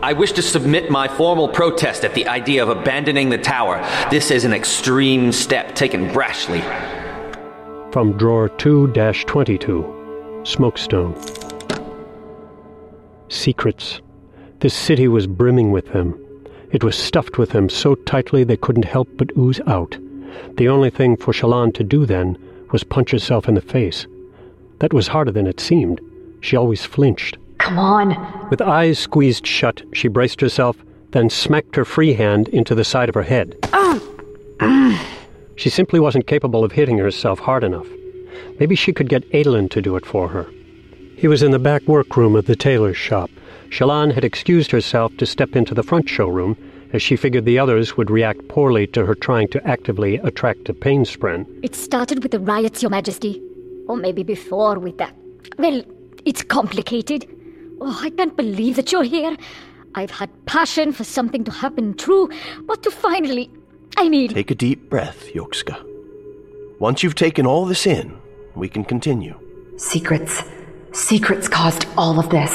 I wish to submit my formal protest at the idea of abandoning the tower. This is an extreme step taken brashly. From drawer 2 22, Smokestone. Secrets. This city was brimming with them. It was stuffed with them so tightly they couldn't help but ooze out. The only thing for Shallan to do then was punch herself in the face. That was harder than it seemed. She always flinched. Come on. With eyes squeezed shut, she braced herself, then smacked her free hand into the side of her head. she simply wasn't capable of hitting herself hard enough. Maybe she could get Adolin to do it for her. He was in the back workroom of the tailor's shop. Shallan had excused herself to step into the front showroom, as she figured the others would react poorly to her trying to actively attract a painspren. It started with the riots, Your Majesty. Or maybe before with that. Well, it's complicated. Oh, I can't believe that you're here. I've had passion for something to happen true, but to finally. I mean. Take a deep breath, Yokska. Once you've taken all this in, we can continue. Secrets. Secrets caused all of this.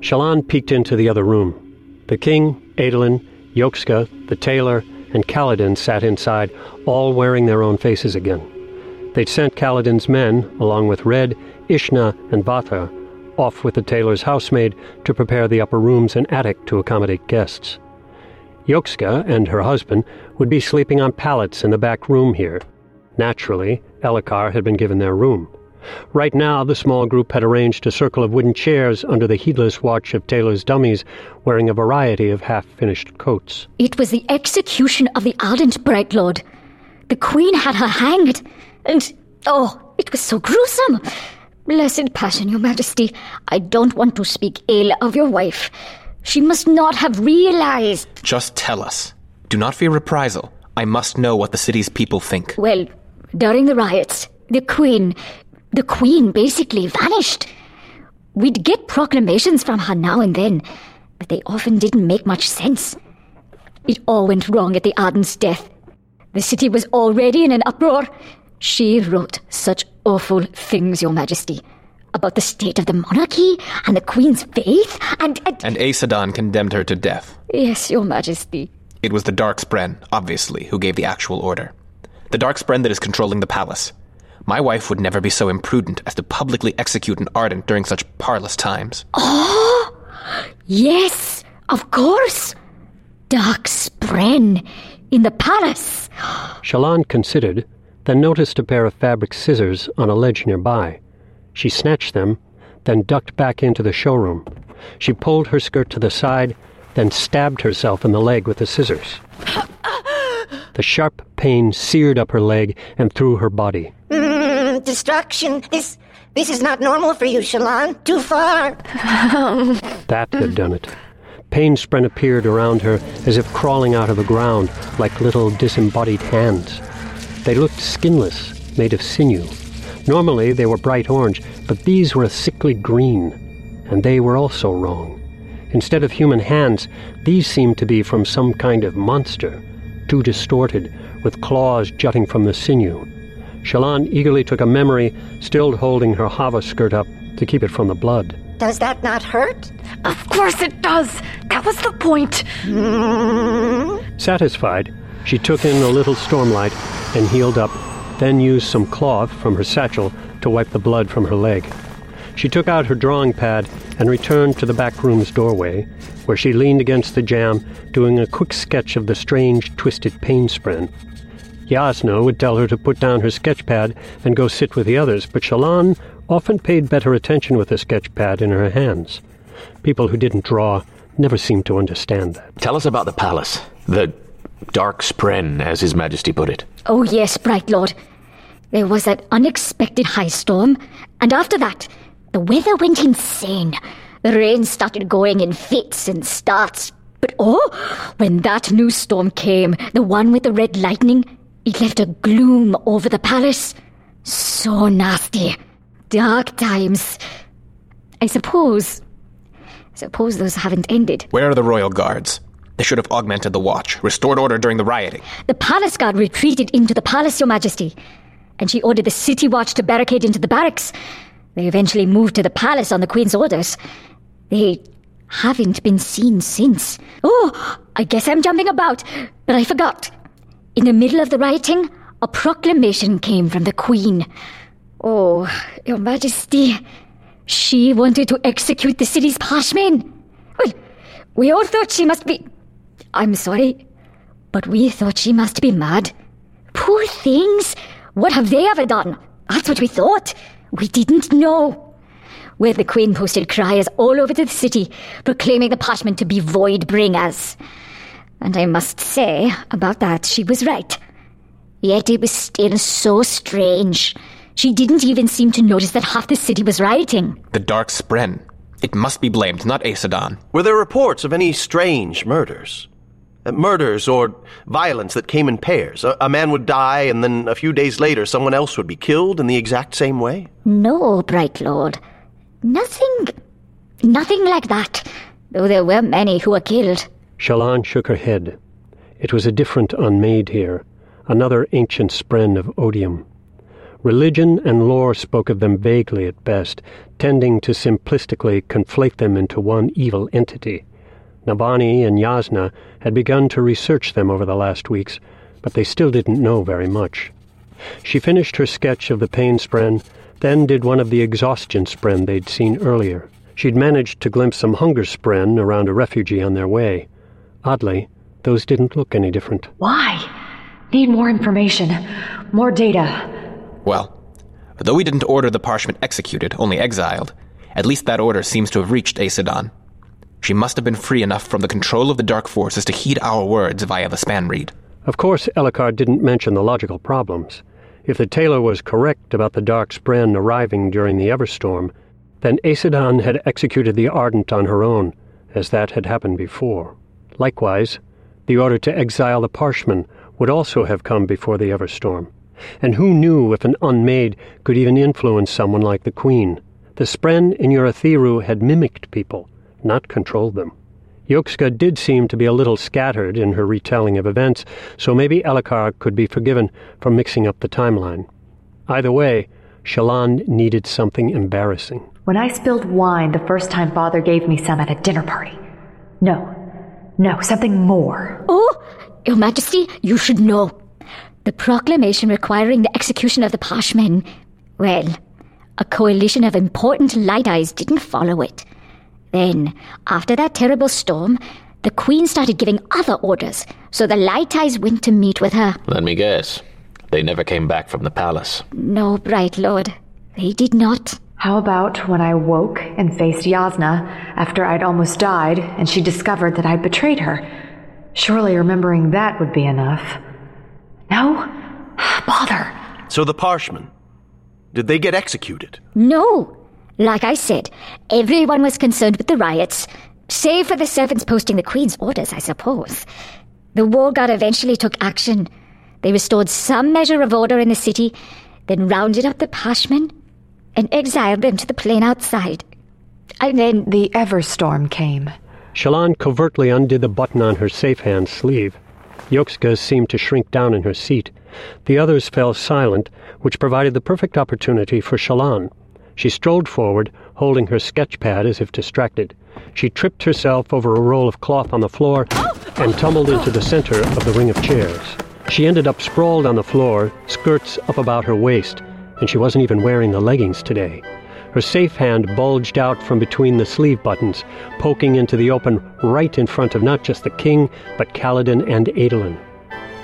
Shallan peeked into the other room. The king, Adolin, Yokska, the tailor, and Kaladin sat inside, all wearing their own faces again. They'd sent Kaladin's men, along with Red, Ishna, and Vathah, off with the tailor's housemaid to prepare the upper rooms and attic to accommodate guests. Yokska and her husband would be sleeping on pallets in the back room here. Naturally, Elhokar had been given their room. Right now, the small group had arranged a circle of wooden chairs under the heedless watch of tailor's dummies, wearing a variety of half-finished coats. It was the execution of the ardent bright lord. The queen had her hanged, and oh, it was so gruesome. Blessed passion, your majesty, I don't want to speak ill of your wife. She must not have realized. Just tell us. Do not fear reprisal. I must know what the city's people think. Well, during the riots, the queen, the queen basically vanished. We'd get proclamations from her now and then, but they often didn't make much sense. It all went wrong at the Ardent's death. The city was already in an uproar. She wrote such awful things, Your Majesty, about the state of the monarchy and the Queen's faith, and. And, and Aesudan condemned her to death. Yes, Your Majesty. It was the Darkspren, obviously, who gave the actual order. The Darkspren that is controlling the palace. My wife would never be so imprudent as to publicly execute an Ardent during such parlous times. Oh! Yes, of course! Darkspren in the palace. Shallan considered then noticed a pair of fabric scissors on a ledge nearby. She snatched them, then ducked back into the showroom. She pulled her skirt to the side, then stabbed herself in the leg with the scissors. The sharp pain seared up her leg and through her body. Mm, destruction. This this is not normal for you, Shallan. Too far. that had done it. Painspren appeared around her as if crawling out of the ground like little disembodied hands. They looked skinless, made of sinew. Normally they were bright orange, but these were a sickly green, and they were also wrong. Instead of human hands, these seemed to be from some kind of monster, too distorted, with claws jutting from the sinew. Shallan eagerly took a memory, still holding her havah skirt up to keep it from the blood. Does that not hurt? Of course it does! That was the point! Satisfied, she took in a little stormlight and healed up, then used some cloth from her satchel to wipe the blood from her leg. She took out her drawing pad and returned to the back room's doorway, where she leaned against the jamb, doing a quick sketch of the strange, twisted pain painspren. Jasnah would tell her to put down her sketch pad and go sit with the others, but Shallan often paid better attention with the sketch pad in her hands. People who didn't draw never seemed to understand that. Tell us about the palace. The Darkspren, as His Majesty put it. Oh, yes, Bright Lord. There was that unexpected high storm, and after that, the weather went insane. The rain started going in fits and starts. But oh, when that new storm came, the one with the red lightning, it left a gloom over the palace. So nasty. Dark times. I suppose. I suppose those haven't ended. Where are the royal guards? They should have augmented the watch, restored order during the rioting. The palace guard retreated into the palace, Your Majesty, and she ordered the city watch to barricade into the barracks. They eventually moved to the palace on the Queen's orders. They haven't been seen since. Oh, I guess I'm jumping about, but I forgot. In the middle of the rioting, a proclamation came from the Queen. Oh, Your Majesty, she wanted to execute the city's parshmen. Well, we all thought she must be. I'm sorry, but we thought she must be mad. Poor things! What have they ever done? That's what we thought. We didn't know. Well, the Queen posted criers all over the city, proclaiming the parshmen to be void bringers. And I must say, about that, she was right. Yet it was still so strange. She didn't even seem to notice that half the city was rioting. The Dark Spren. It must be blamed, not Aesudan. Were there reports of any strange murders? Uh, murders or violence that came in pairs? A, a man would die, and then a few days later, someone else would be killed in the exact same way? No, Bright Lord. Nothing. Nothing like that. Though there were many who were killed. Shallan shook her head. It was a different unmade here, another ancient spren of odium. Religion and lore spoke of them vaguely at best, tending to simplistically conflate them into one evil entity. Navani and Jasnah had begun to research them over the last weeks, but they still didn't know very much. She finished her sketch of the pain spren, then did one of the exhaustion spren they'd seen earlier. She'd managed to glimpse some hunger spren around a refugee on their way. Oddly, those didn't look any different. Why? Need more information. More data. Well, though we didn't order the parshmen executed, only exiled, at least that order seems to have reached Aesudan. She must have been free enough from the control of the Dark Forces to heed our words via the span reed. Of course, Elhokar didn't mention the logical problems. If the tailor was correct about the Dark Spren arriving during the Everstorm, then Aesudan had executed the Ardent on her own, as that had happened before. Likewise, the order to exile the Parshmen would also have come before the Everstorm. And who knew if an unmade could even influence someone like the Queen? The Spren in Urithiru had mimicked people, not controlled them. Yokska did seem to be a little scattered in her retelling of events, so maybe Elhokar could be forgiven for mixing up the timeline. Either way, Shallan needed something embarrassing. When I spilled wine the first time Father gave me some at a dinner party. No. No, something more. Oh, Your Majesty, you should know. The proclamation requiring the execution of the Parshmen, well, a coalition of important light eyes didn't follow it. Then, after that terrible storm, the Queen started giving other orders, so the light eyes went to meet with her. Let me guess. They never came back from the palace. No, Bright Lord, they did not. How about when I woke and faced Jasnah after I'd almost died and she discovered that I'd betrayed her? Surely remembering that would be enough. No? Bother. So the Parshmen, did they get executed? No. Like I said, everyone was concerned with the riots, save for the servants posting the Queen's orders, I suppose. The War Guard eventually took action. They restored some measure of order in the city, then rounded up the Parshmen and exiled them to the plain outside. And then the Everstorm came. Shallan covertly undid the button on her safe hand sleeve. Yokska seemed to shrink down in her seat. The others fell silent, which provided the perfect opportunity for Shallan. She strolled forward, holding her sketch pad as if distracted. She tripped herself over a roll of cloth on the floor and tumbled into the center of the ring of chairs. She ended up sprawled on the floor, skirts up about her waist, and she wasn't even wearing the leggings today. Her safe hand bulged out from between the sleeve buttons, poking into the open right in front of not just the king, but Kaladin and Adolin.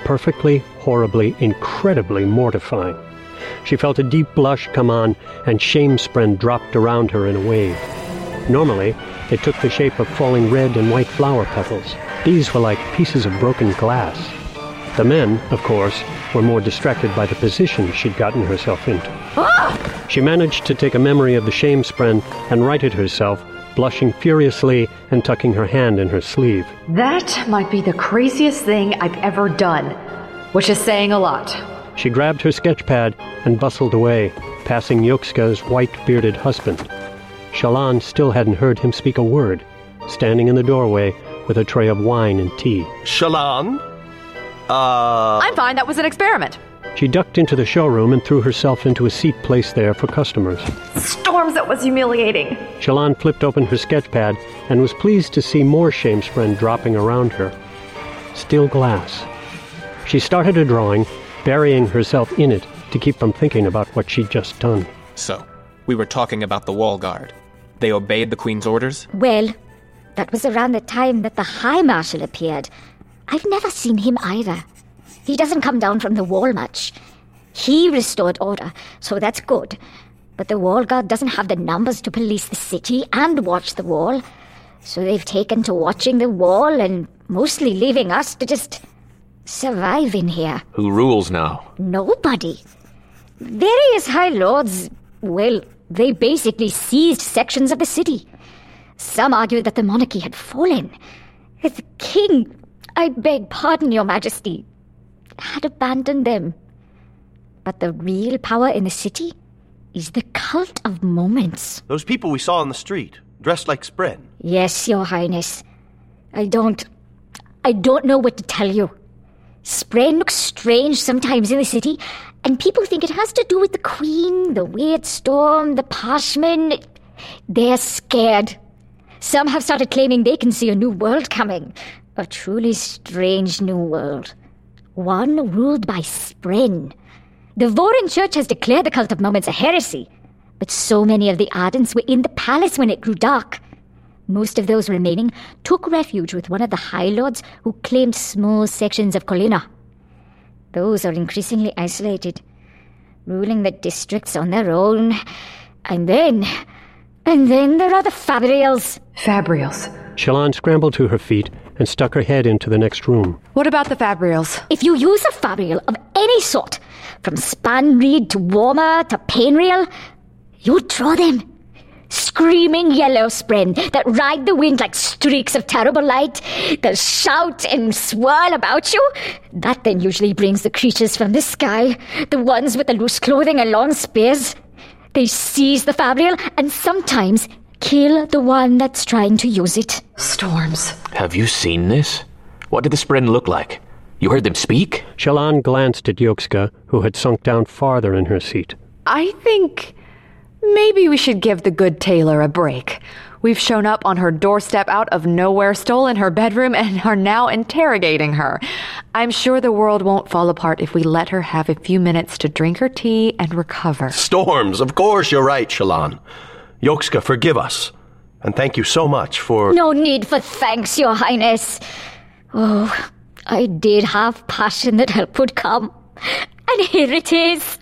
Perfectly, horribly, incredibly mortifying. She felt a deep blush come on, and shame spren dropped around her in a wave. Normally, they took the shape of falling red and white flower petals. These were like pieces of broken glass. The men, of course, were more distracted by the position she'd gotten herself into. She managed to take a memory of the shame spren and righted herself, blushing furiously and tucking her hand in her sleeve. That might be the craziest thing I've ever done, which is saying a lot. She grabbed her sketch pad and bustled away, passing Yokska's white bearded husband. Shallan still hadn't heard him speak a word, standing in the doorway with a tray of wine and tea. Shallan? Uh. I'm fine, that was an experiment. She ducked into the showroom and threw herself into a seat placed there for customers. Storms, that was humiliating. Shallan flipped open her sketchpad and was pleased to see more Shamespren dropping around her. Still glass. She started a drawing, burying herself in it to keep from thinking about what she'd just done. So, we were talking about the wall guard. They obeyed the Queen's orders? Well, that was around the time that the High Marshal appeared. I've never seen him either. He doesn't come down from the wall much. He restored order, so that's good. But the wall guard doesn't have the numbers to police the city and watch the wall. So they've taken to watching the wall and mostly leaving us to just survive in here. Who rules now? Nobody. Various high lords, well, they basically seized sections of the city. Some argued that the monarchy had fallen. The king, I beg pardon, your majesty, had abandoned them. But the real power in the city is the cult of moments. Those people we saw on the street, dressed like Spren. Yes, your highness. I don't. I don't know what to tell you. Spren looks strange sometimes in the city, and people think it has to do with the queen, the weird storm, the parshmen. They're scared. Some have started claiming they can see a new world coming. A truly strange new world. One ruled by Spren. The Vorin Church has declared the Cult of Moments a heresy, but so many of the Ardents were in the palace when it grew dark. Most of those remaining took refuge with one of the High Lords who claimed small sections of Kholinar. Those are increasingly isolated, ruling the districts on their own. And then. And then there are the Fabrials. Fabrials. Shallan scrambled to her feet and stuck her head into the next room. What about the Fabrials? If you use a Fabrial of any sort, from Spanreed to Warmer to Painrial, you draw them. Screaming yellow spren that ride the wind like streaks of terrible light, that shout and swirl about you. That then usually brings the creatures from the sky, the ones with the loose clothing and long spears. They seize the Fabrial and sometimes kill the one that's trying to use it. Storms. Have you seen this? What did the Spren look like? You heard them speak? Shallan glanced at Yokska, who had sunk down farther in her seat. I think maybe we should give the good tailor a break. We've shown up on her doorstep out of nowhere, stolen her bedroom, and are now interrogating her. I'm sure the world won't fall apart if we let her have a few minutes to drink her tea and recover. Storms, of course you're right, Shallan. Yokska, forgive us. And thank you so much for. No need for thanks, Your Highness. Oh, I did have passion that help would come. And here it is.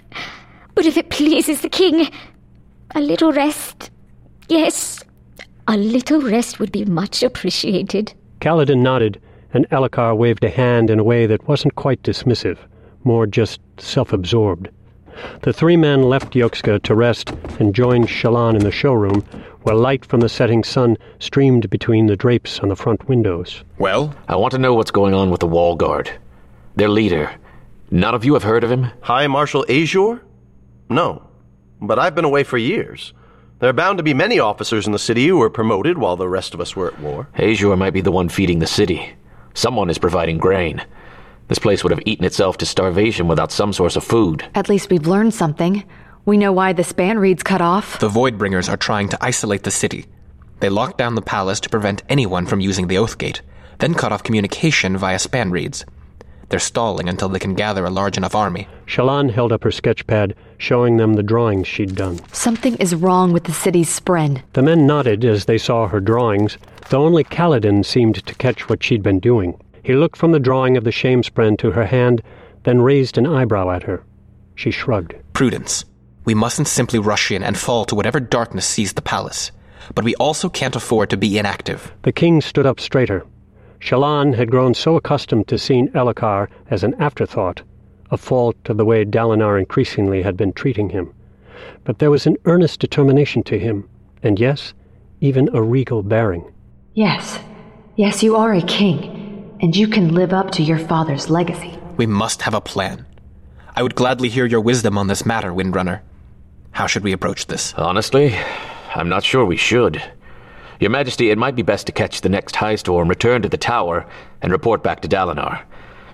But if it pleases the king, a little rest. Yes, a little rest would be much appreciated. Kaladin nodded, and Elhokar waved a hand in a way that wasn't quite dismissive, more just self absorbed. The three men left Yokska to rest and joined Shallan in the showroom, where light from the setting sun streamed between the drapes on the front windows. Well, I want to know what's going on with the wall guard. Their leader. None of you have heard of him? High Marshal Azure? No. But I've been away for years. There are bound to be many officers in the city who were promoted while the rest of us were at war. Azure might be the one feeding the city. Someone is providing grain. This place would have eaten itself to starvation without some source of food. At least we've learned something. We know why the span reeds cut off. the Voidbringers are trying to isolate the city. They locked down the palace to prevent anyone from using the Oath Gate, then cut off communication via span reeds. They're stalling until they can gather a large enough army. Shallan held up her sketchpad, showing them the drawings she'd done. Something is wrong with the city's spren. The men nodded as they saw her drawings, though only Kaladin seemed to catch what she'd been doing. He looked from the drawing of the Shamespren to her hand, then raised an eyebrow at her. She shrugged. Prudence. We mustn't simply rush in and fall to whatever darkness seized the palace. But we also can't afford to be inactive. The king stood up straighter. Shallan had grown so accustomed to seeing Elhokar as an afterthought, a fault of the way Dalinar increasingly had been treating him. But there was an earnest determination to him, and yes, even a regal bearing. Yes. Yes, you are a king, and you can live up to your father's legacy. We must have a plan. I would gladly hear your wisdom on this matter, Windrunner. How should we approach this? Honestly, I'm not sure we should. Your Majesty, it might be best to catch the next high storm, return to the tower, and report back to Dalinar.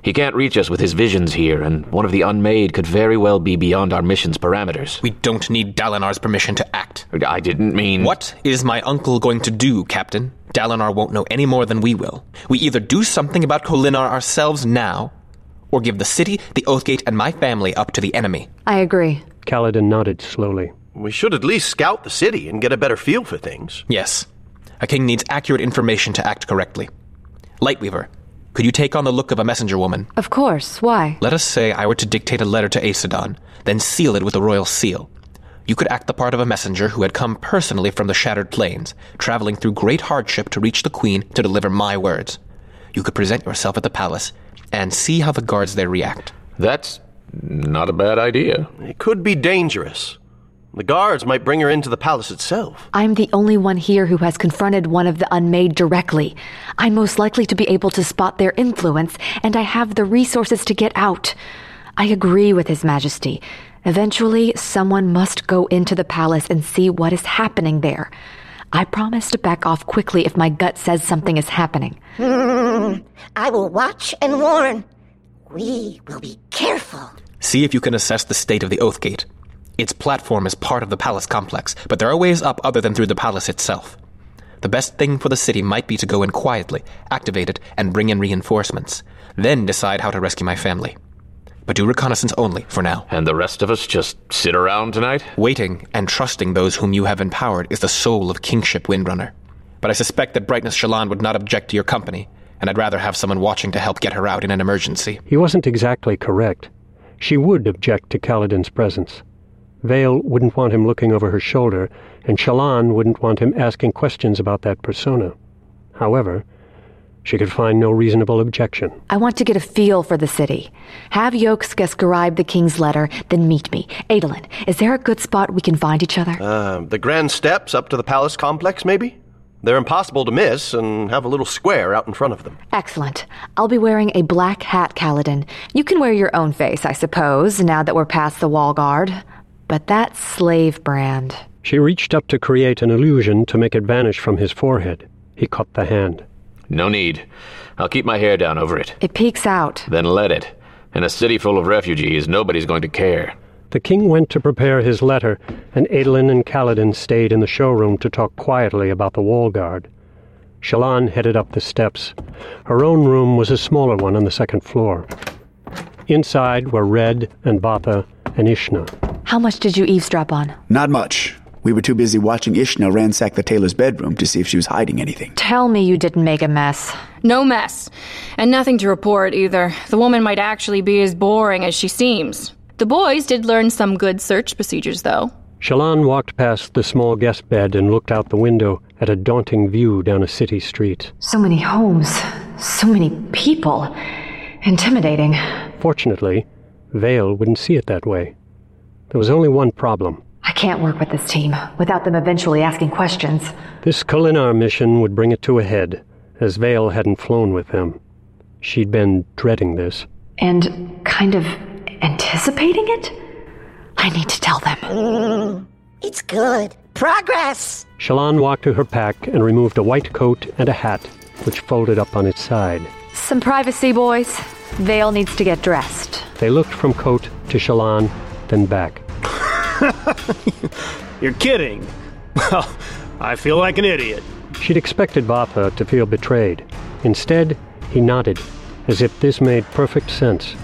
He can't reach us with his visions here, and one of the unmade could very well be beyond our mission's parameters. We don't need Dalinar's permission to act. I didn't mean. What is my uncle going to do, Captain? Dalinar won't know any more than we will. We either do something about Kholinar ourselves now, or give the city, the Oathgate, and my family up to the enemy. I agree. Kaladin nodded slowly. We should at least scout the city and get a better feel for things. Yes. A king needs accurate information to act correctly. Lightweaver, could you take on the look of a messenger woman? Of course. Why? Let us say I were to dictate a letter to Aesudan, then seal it with a royal seal. You could act the part of a messenger who had come personally from the Shattered Plains, traveling through great hardship to reach the Queen to deliver my words. You could present yourself at the palace and see how the guards there react. That's not a bad idea. It could be dangerous. The guards might bring her into the palace itself. I'm the only one here who has confronted one of the unmade directly. I'm most likely to be able to spot their influence, and I have the resources to get out. I agree with His Majesty. Eventually, someone must go into the palace and see what is happening there. I promise to back off quickly if my gut says something is happening. Hmm. I will watch and warn. We will be careful. See if you can assess the state of the Oathgate. Its platform is part of the palace complex, but there are ways up other than through the palace itself. The best thing for the city might be to go in quietly, activate it, and bring in reinforcements. Then decide how to rescue my family. But do reconnaissance only, for now. And the rest of us just sit around tonight? Waiting and trusting those whom you have empowered is the soul of kingship, Windrunner. But I suspect that Brightness Shallan would not object to your company, and I'd rather have someone watching to help get her out in an emergency. He wasn't exactly correct. She would object to Kaladin's presence. Vale wouldn't want him looking over her shoulder, and Shallan wouldn't want him asking questions about that persona. However, she could find no reasonable objection. I want to get a feel for the city. Have Yokska scribe the king's letter, then meet me. Adolin, is there a good spot we can find each other? Uh, the grand steps up to the palace complex, maybe? They're impossible to miss and have a little square out in front of them. Excellent. I'll be wearing a black hat, Kaladin. You can wear your own face, I suppose, now that we're past the wall guard. But that slave brand. She reached up to create an illusion to make it vanish from his forehead. He caught the hand. No need. I'll keep my hair down over it. It peeks out. Then let it. In a city full of refugees, nobody's going to care. The king went to prepare his letter, and Adolin and Kaladin stayed in the showroom to talk quietly about the wall guard. Shallan headed up the steps. Her own room was a smaller one on the second floor. Inside were Red and Vathah and Ishna. How much did you eavesdrop on? Not much. We were too busy watching Ishna ransack the tailor's bedroom to see if she was hiding anything. Tell me you didn't make a mess. No mess. And nothing to report either. The woman might actually be as boring as she seems. The boys did learn some good search procedures, though. Shallan walked past the small guest bed and looked out the window at a daunting view down a city street. So many homes, so many people. Intimidating. Fortunately, Vale wouldn't see it that way. There was only one problem. I can't work with this team without them eventually asking questions. This Kholinar mission would bring it to a head, as Vale hadn't flown with them. She'd been dreading this. And kind of anticipating it? I need to tell them. Mm, it's good. Progress! Shallan walked to her pack and removed a white coat and a hat, which folded up on its side. Some privacy, boys. Vale needs to get dressed. They looked from coat to Shallan, then back. You're kidding. Well, I feel like an idiot. She'd expected Vathah to feel betrayed. Instead, he nodded, as if this made perfect sense.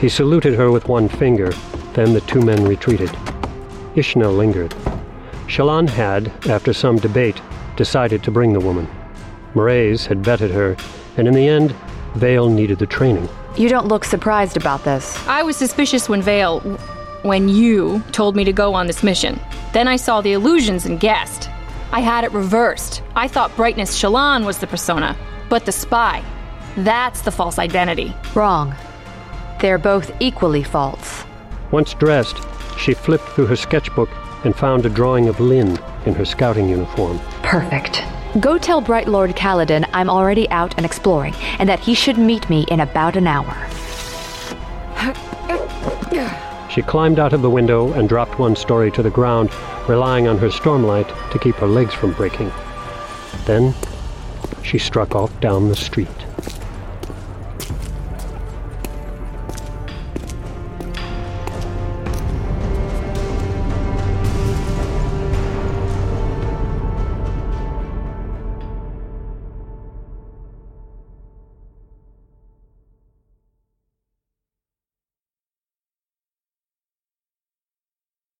He saluted her with one finger, then the two men retreated. Ishna lingered. Shallan had, after some debate, decided to bring the woman. Mraize had vetted her, and in the end, Vale needed the training. You don't look surprised about this. I was suspicious when Vale. When you told me to go on this mission. Then I saw the illusions and guessed. I had it reversed. I thought Brightness Shallan was the persona, but the spy. That's the false identity. Wrong. They're both equally false. Once dressed, she flipped through her sketchbook and found a drawing of Lyn in her scouting uniform. Perfect. Go tell Bright Lord Kaladin I'm already out and exploring, and that he should meet me in about an hour. She climbed out of the window and dropped one story to the ground, relying on her stormlight to keep her legs from breaking. Then she struck off down the street.